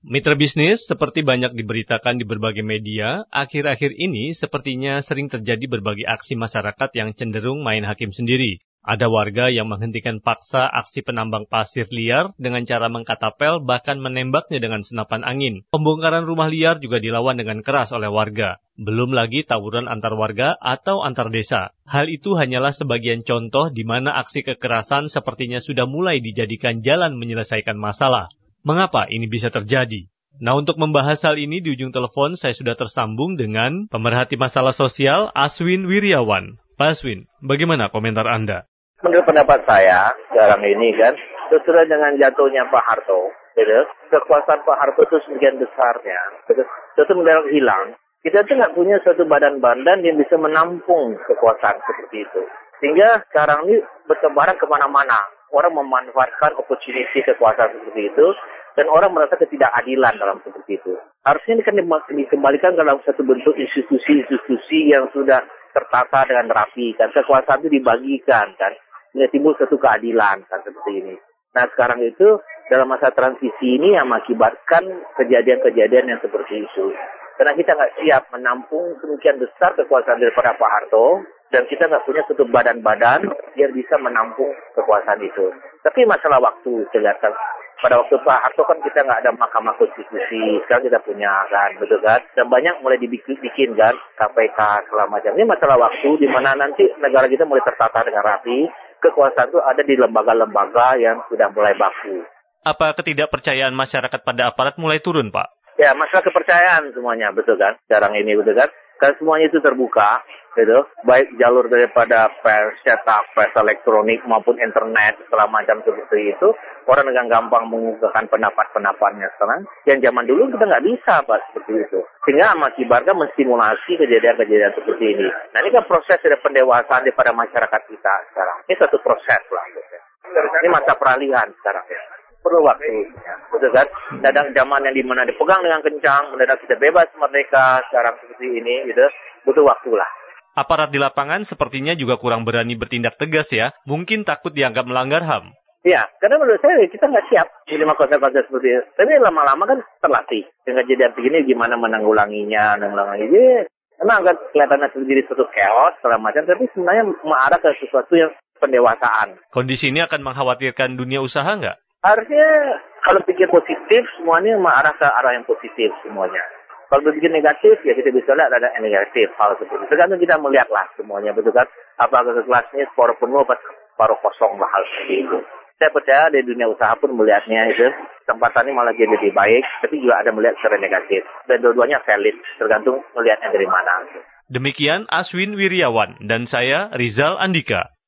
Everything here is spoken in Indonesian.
Mitra bisnis, seperti banyak diberitakan di berbagai media, akhir-akhir ini sepertinya sering terjadi berbagai aksi masyarakat yang cenderung main hakim sendiri. Ada warga yang menghentikan paksa aksi penambang pasir liar dengan cara mengkatapel bahkan menembaknya dengan senapan angin. Pembongkaran rumah liar juga dilawan dengan keras oleh warga. Belum lagi tawuran antar warga atau antar desa. Hal itu hanyalah sebagian contoh di mana aksi kekerasan sepertinya sudah mulai dijadikan jalan menyelesaikan masalah. Mengapa ini bisa terjadi? Nah, untuk membahas hal ini di ujung telepon saya sudah tersambung dengan pemerhati masalah sosial Aswin Wiryawan. Pak Aswin, bagaimana komentar Anda? Menurut pendapat saya, sekarang ini kan, sesuai dengan jatuhnya Pak Harto, gitu, kekuasaan Pak Harto itu sebagian besarnya, gitu, itu mendadak hilang. Kita tuh nggak punya suatu badan-badan yang bisa menampung kekuasaan seperti itu. Sehingga sekarang ini bertebaran ke mana-mana orang memanfaatkan opportunity kekuasaan seperti itu dan orang merasa ketidakadilan dalam seperti itu. Harusnya ini kan dikembalikan dalam satu bentuk institusi-institusi yang sudah tertata dengan rapi kan kekuasaan itu dibagikan kan sehingga timbul satu keadilan kan seperti ini. Nah sekarang itu dalam masa transisi ini yang mengakibatkan kejadian-kejadian yang seperti itu. Karena kita nggak siap menampung sekian besar kekuasaan daripada Pak Harto, dan kita nggak punya satu badan-badan yang bisa menampung kekuasaan itu. Tapi masalah waktu, kelihatan pada waktu Pak Harto kan kita nggak ada mahkamah konstitusi, sekarang kita punya kan, betul kan? Dan banyak mulai dibikin bikin kan, KPK segala macam. Ini masalah waktu di mana nanti negara kita mulai tertata dengan rapi, kekuasaan itu ada di lembaga-lembaga yang sudah mulai baku. Apa ketidakpercayaan masyarakat pada aparat mulai turun, Pak? Ya, masalah kepercayaan semuanya, betul kan? Sekarang ini, betul kan? Kan semuanya itu terbuka, gitu. Baik jalur daripada pers cetak, pers elektronik maupun internet, segala macam seperti itu. Orang dengan gampang mengungkapkan pendapat-pendapatnya sekarang. Yang zaman dulu kita nggak bisa, Pak, seperti itu. Sehingga mengakibatkan menstimulasi kejadian-kejadian seperti ini. Nah, ini kan proses dari pendewasaan daripada masyarakat kita sekarang. Ini satu proses lah. Ini masa peralihan sekarang ya perlu waktu. Betul kan? Dadang zaman yang di mana dipegang dengan kencang, mendadak kita bebas merdeka sekarang seperti ini, gitu, butuh waktu lah. Aparat di lapangan sepertinya juga kurang berani bertindak tegas ya, mungkin takut dianggap melanggar HAM. Iya, karena menurut saya kita nggak siap di lima konsep-konsep seperti itu. Tapi lama-lama kan terlatih. Dengan kejadian begini gimana menanggulanginya, menanggulanginya. Emang agak kelihatannya jadi suatu chaos, segala macam, tapi sebenarnya mengarah ke sesuatu yang pendewasaan. Kondisi ini akan mengkhawatirkan dunia usaha nggak? Harusnya kalau pikir positif semuanya mengarah ke arah yang positif semuanya. Kalau berpikir negatif ya kita bisa lihat ada negatif hal seperti itu. Tergantung kita melihatlah semuanya betul kan. Apakah kelasnya separuh penuh atau separuh kosong lah hal seperti itu. Saya percaya di dunia usaha pun melihatnya itu kesempatan ini malah jadi lebih baik, tapi juga ada melihat secara negatif. Dan dua-duanya valid, tergantung melihatnya dari mana. Demikian Aswin Wiryawan dan saya Rizal Andika.